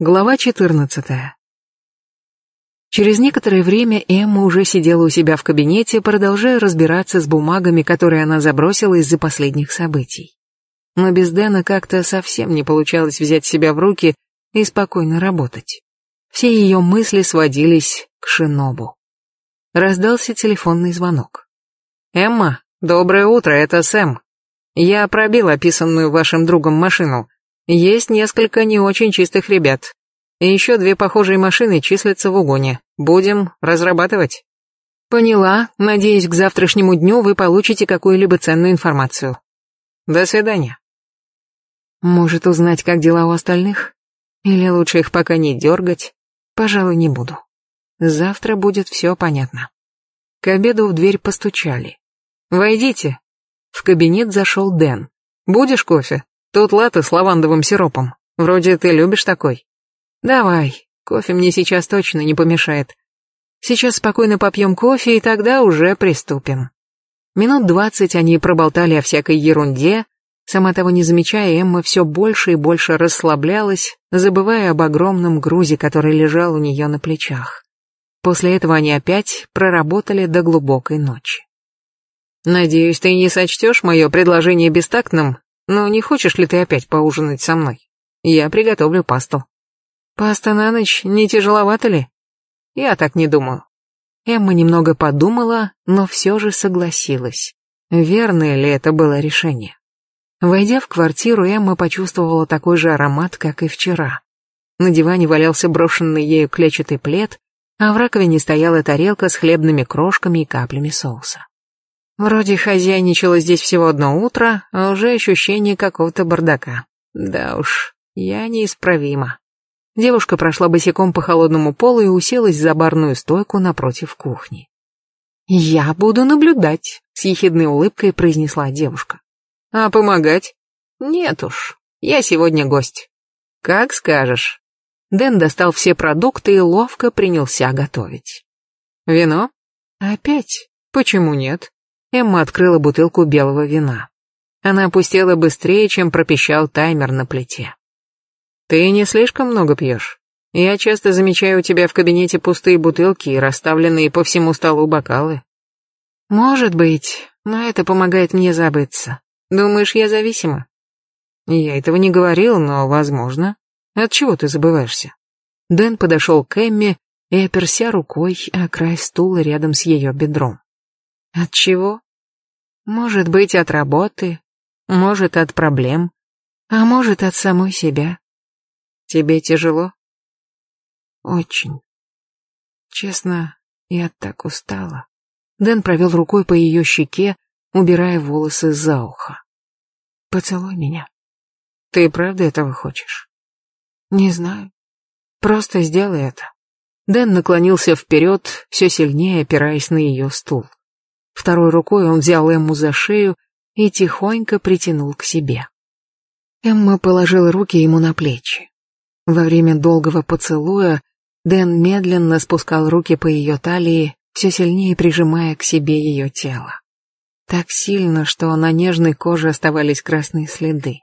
Глава 14. Через некоторое время Эмма уже сидела у себя в кабинете, продолжая разбираться с бумагами, которые она забросила из-за последних событий. Но без Дэна как-то совсем не получалось взять себя в руки и спокойно работать. Все ее мысли сводились к Шинобу. Раздался телефонный звонок. «Эмма, доброе утро, это Сэм. Я пробил описанную вашим другом машину. Есть несколько не очень чистых ребят. И еще две похожие машины числятся в угоне. Будем разрабатывать. Поняла. Надеюсь, к завтрашнему дню вы получите какую-либо ценную информацию. До свидания. Может узнать, как дела у остальных? Или лучше их пока не дергать? Пожалуй, не буду. Завтра будет все понятно. К обеду в дверь постучали. «Войдите». В кабинет зашел Дэн. «Будешь кофе?» Тут латте с лавандовым сиропом. Вроде ты любишь такой. Давай, кофе мне сейчас точно не помешает. Сейчас спокойно попьем кофе и тогда уже приступим. Минут двадцать они проболтали о всякой ерунде. Сама того не замечая, Эмма все больше и больше расслаблялась, забывая об огромном грузе, который лежал у нее на плечах. После этого они опять проработали до глубокой ночи. «Надеюсь, ты не сочтешь мое предложение бестактным но не хочешь ли ты опять поужинать со мной? Я приготовлю пасту. Паста на ночь не тяжеловато ли? Я так не думаю. Эмма немного подумала, но все же согласилась. Верное ли это было решение? Войдя в квартиру, Эмма почувствовала такой же аромат, как и вчера. На диване валялся брошенный ею клетчатый плед, а в раковине стояла тарелка с хлебными крошками и каплями соуса. Вроде хозяйничала здесь всего одно утро, а уже ощущение какого-то бардака. Да уж, я неисправима. Девушка прошла босиком по холодному полу и уселась за барную стойку напротив кухни. «Я буду наблюдать», — с ехидной улыбкой произнесла девушка. «А помогать?» «Нет уж, я сегодня гость». «Как скажешь». Дэн достал все продукты и ловко принялся готовить. «Вино?» «Опять? Почему нет?» Эмма открыла бутылку белого вина. Она опустела быстрее, чем пропищал таймер на плите. «Ты не слишком много пьешь? Я часто замечаю у тебя в кабинете пустые бутылки и расставленные по всему столу бокалы». «Может быть, но это помогает мне забыться. Думаешь, я зависима?» «Я этого не говорил, но возможно. От чего ты забываешься?» Дэн подошел к Эмме и оперся рукой о край стула рядом с ее бедром. От чего? Может быть, от работы, может, от проблем, а может, от самой себя. Тебе тяжело? Очень. Честно, я так устала. Дэн провел рукой по ее щеке, убирая волосы за ухо. Поцелуй меня. Ты правда этого хочешь? Не знаю. Просто сделай это. Дэн наклонился вперед, все сильнее опираясь на ее стул. Второй рукой он взял Эмму за шею и тихонько притянул к себе. Эмма положила руки ему на плечи. Во время долгого поцелуя Дэн медленно спускал руки по ее талии, все сильнее прижимая к себе ее тело. Так сильно, что на нежной коже оставались красные следы.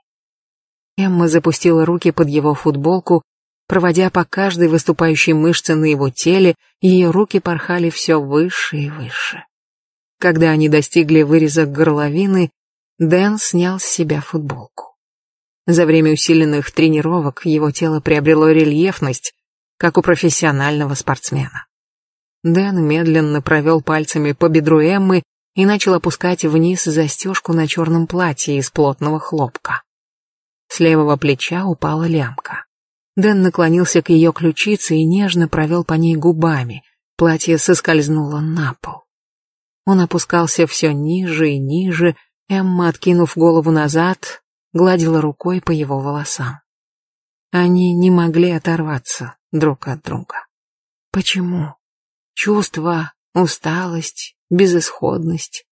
Эмма запустила руки под его футболку, проводя по каждой выступающей мышце на его теле, ее руки порхали все выше и выше. Когда они достигли выреза горловины, Дэн снял с себя футболку. За время усиленных тренировок его тело приобрело рельефность, как у профессионального спортсмена. Дэн медленно провел пальцами по бедру Эммы и начал опускать вниз застежку на черном платье из плотного хлопка. С левого плеча упала лямка. Дэн наклонился к ее ключице и нежно провел по ней губами. Платье соскользнуло на пол. Он опускался все ниже и ниже, Эмма, откинув голову назад, гладила рукой по его волосам. Они не могли оторваться друг от друга. Почему? Чувства, усталость, безысходность,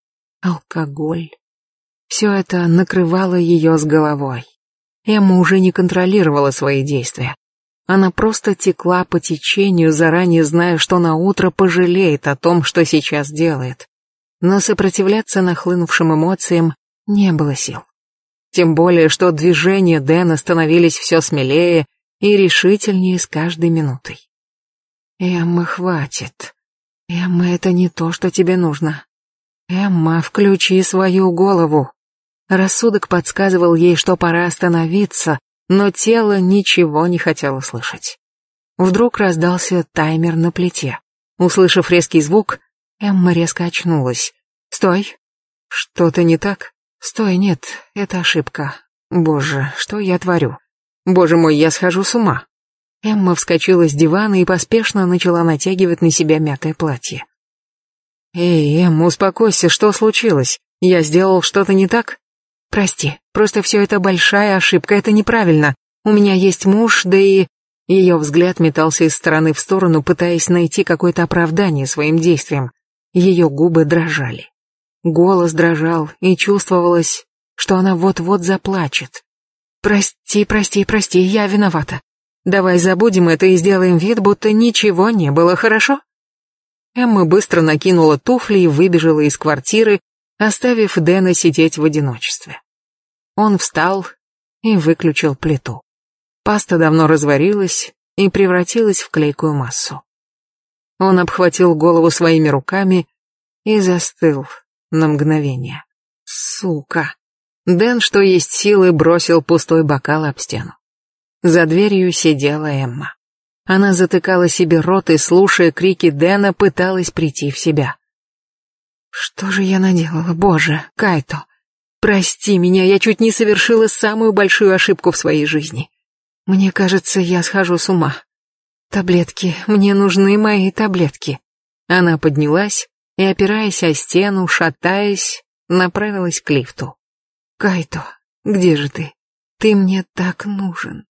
алкоголь. Все это накрывало ее с головой. Эмма уже не контролировала свои действия. Она просто текла по течению, заранее зная, что на утро пожалеет о том, что сейчас делает но сопротивляться нахлынувшим эмоциям не было сил. Тем более, что движения Дэна становились все смелее, и решительнее с каждой минутой. «Эмма, хватит. Эмма, это не то, что тебе нужно. Эмма, включи свою голову». Рассудок подсказывал ей, что пора остановиться, но тело ничего не хотело слышать. Вдруг раздался таймер на плите. Услышав резкий звук, Эмма резко очнулась. «Стой!» «Что-то не так?» «Стой, нет, это ошибка. Боже, что я творю? Боже мой, я схожу с ума!» Эмма вскочила с дивана и поспешно начала натягивать на себя мятое платье. «Эй, Эмма, успокойся, что случилось? Я сделал что-то не так?» Прости, просто все это большая ошибка, это неправильно. У меня есть муж, да и... Ее взгляд метался из стороны в сторону, пытаясь найти какое-то оправдание своим действиям. Ее губы дрожали. Голос дрожал, и чувствовалось, что она вот-вот заплачет. «Прости, прости, прости, я виновата. Давай забудем это и сделаем вид, будто ничего не было, хорошо?» Эмма быстро накинула туфли и выбежала из квартиры, оставив Дэна сидеть в одиночестве. Он встал и выключил плиту. Паста давно разварилась и превратилась в клейкую массу. Он обхватил голову своими руками и застыл на мгновение. Сука. Дэн, что есть силы, бросил пустой бокал об стену. За дверью сидела Эмма. Она затыкала себе рот и, слушая крики Дэна, пыталась прийти в себя. Что же я наделала, боже, Кайто? Прости меня, я чуть не совершила самую большую ошибку в своей жизни. Мне кажется, я схожу с ума. Таблетки, мне нужны мои таблетки. Она поднялась и, опираясь о стену, шатаясь, направилась к лифту. Кайто, где же ты? Ты мне так нужен.